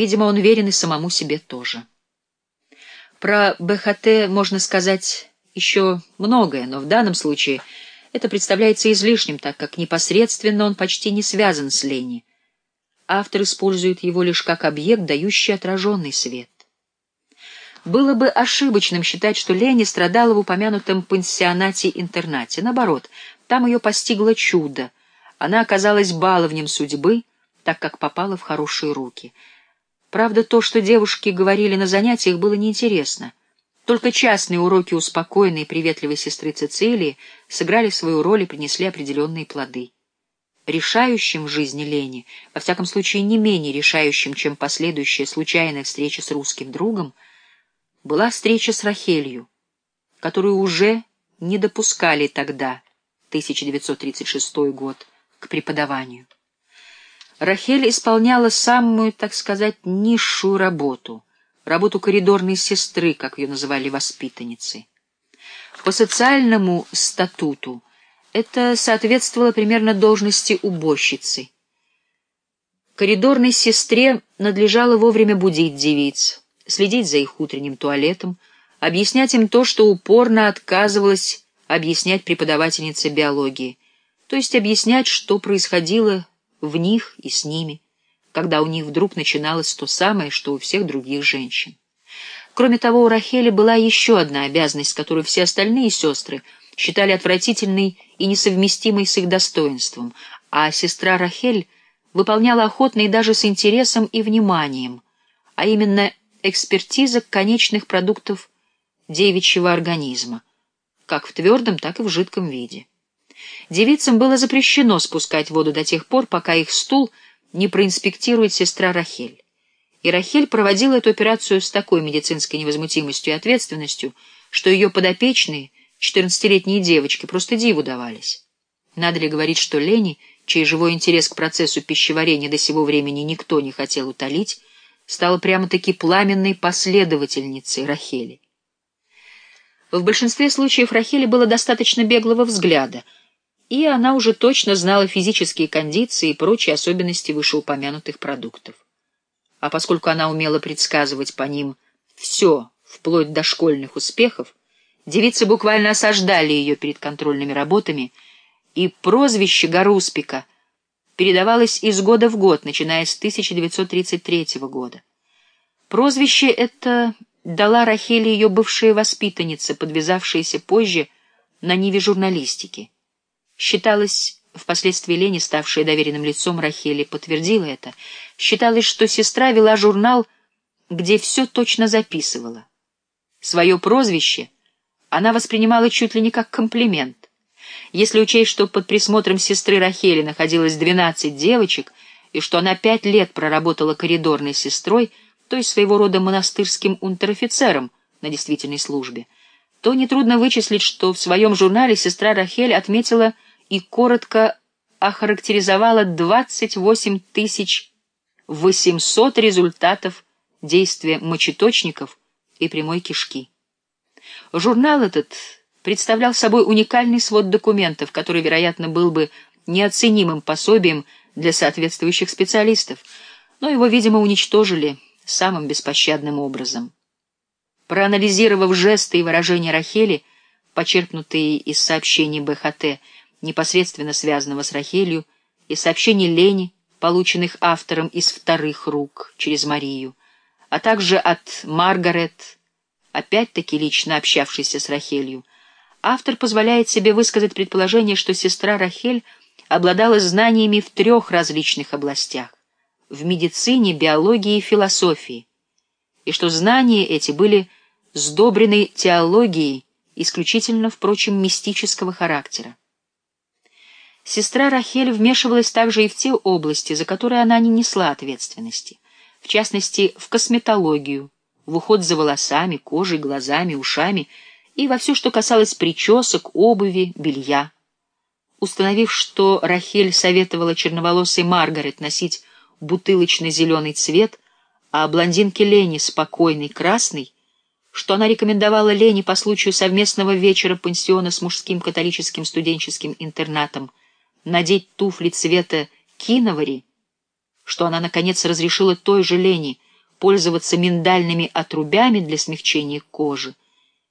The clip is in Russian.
Видимо, он верен и самому себе тоже. Про БХТ можно сказать еще многое, но в данном случае это представляется излишним, так как непосредственно он почти не связан с Лени. Автор использует его лишь как объект, дающий отраженный свет. Было бы ошибочным считать, что Лени страдала в упомянутом пансионате-интернате. Наоборот, там ее постигло чудо. Она оказалась баловнем судьбы, так как попала в хорошие руки. Правда, то, что девушки говорили на занятиях, было неинтересно. Только частные уроки успокоенной и приветливой сестры Цицилии сыграли свою роль и принесли определенные плоды. Решающим в жизни Лени, во всяком случае не менее решающим, чем последующая случайная встреча с русским другом, была встреча с Рахелью, которую уже не допускали тогда, 1936 год, к преподаванию. Рахель исполняла самую, так сказать, низшую работу, работу коридорной сестры, как ее называли воспитанницы. По социальному статуту это соответствовало примерно должности уборщицы. Коридорной сестре надлежало вовремя будить девиц, следить за их утренним туалетом, объяснять им то, что упорно отказывалась объяснять преподавательница биологии, то есть объяснять, что происходило в них и с ними, когда у них вдруг начиналось то самое, что у всех других женщин. Кроме того, у Рахели была еще одна обязанность, которую все остальные сестры считали отвратительной и несовместимой с их достоинством, а сестра Рахель выполняла охотно и даже с интересом и вниманием, а именно экспертиза конечных продуктов девичьего организма, как в твердом, так и в жидком виде. Девицам было запрещено спускать воду до тех пор, пока их стул не проинспектирует сестра Рахель. И Рахель проводила эту операцию с такой медицинской невозмутимостью и ответственностью, что ее подопечные, четырнадцатилетние девочки, просто диву давались. Надо ли говорить, что Лени, чей живой интерес к процессу пищеварения до сего времени никто не хотел утолить, стала прямо-таки пламенной последовательницей Рахели. В большинстве случаев Рахели было достаточно беглого взгляда, и она уже точно знала физические кондиции и прочие особенности вышеупомянутых продуктов. А поскольку она умела предсказывать по ним все, вплоть до школьных успехов, девицы буквально осаждали ее перед контрольными работами, и прозвище Гаруспика — передавалось из года в год, начиная с 1933 года. Прозвище это дала Рахели ее бывшая воспитанница, подвязавшаяся позже на ниве журналистики. Считалось, впоследствии Лени, ставшая доверенным лицом Рахели, подтвердила это, считалось, что сестра вела журнал, где все точно записывала. Свое прозвище она воспринимала чуть ли не как комплимент. Если учесть, что под присмотром сестры Рахели находилось двенадцать девочек, и что она пять лет проработала коридорной сестрой, то есть своего рода монастырским унтер-офицером на действительной службе, то нетрудно вычислить, что в своем журнале сестра Рахель отметила и коротко охарактеризовала 28 800 результатов действия мочеточников и прямой кишки. Журнал этот представлял собой уникальный свод документов, который, вероятно, был бы неоценимым пособием для соответствующих специалистов, но его, видимо, уничтожили самым беспощадным образом. Проанализировав жесты и выражения Рахели, почерпнутые из сообщений БХТ, непосредственно связанного с Рахелью, и сообщений Лени, полученных автором из вторых рук через Марию, а также от Маргарет, опять-таки лично общавшейся с Рахелью, автор позволяет себе высказать предположение, что сестра Рахель обладала знаниями в трех различных областях — в медицине, биологии и философии, и что знания эти были сдобрены теологией, исключительно, впрочем, мистического характера. Сестра Рахель вмешивалась также и в те области, за которые она не несла ответственности, в частности, в косметологию, в уход за волосами, кожей, глазами, ушами — и во все, что касалось причесок, обуви, белья. Установив, что Рахель советовала черноволосой Маргарет носить бутылочно-зеленый цвет, а блондинке Лене спокойный красный, что она рекомендовала Лене по случаю совместного вечера пансиона с мужским католическим студенческим интернатом надеть туфли цвета киновари, что она, наконец, разрешила той же Лене пользоваться миндальными отрубями для смягчения кожи.